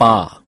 八。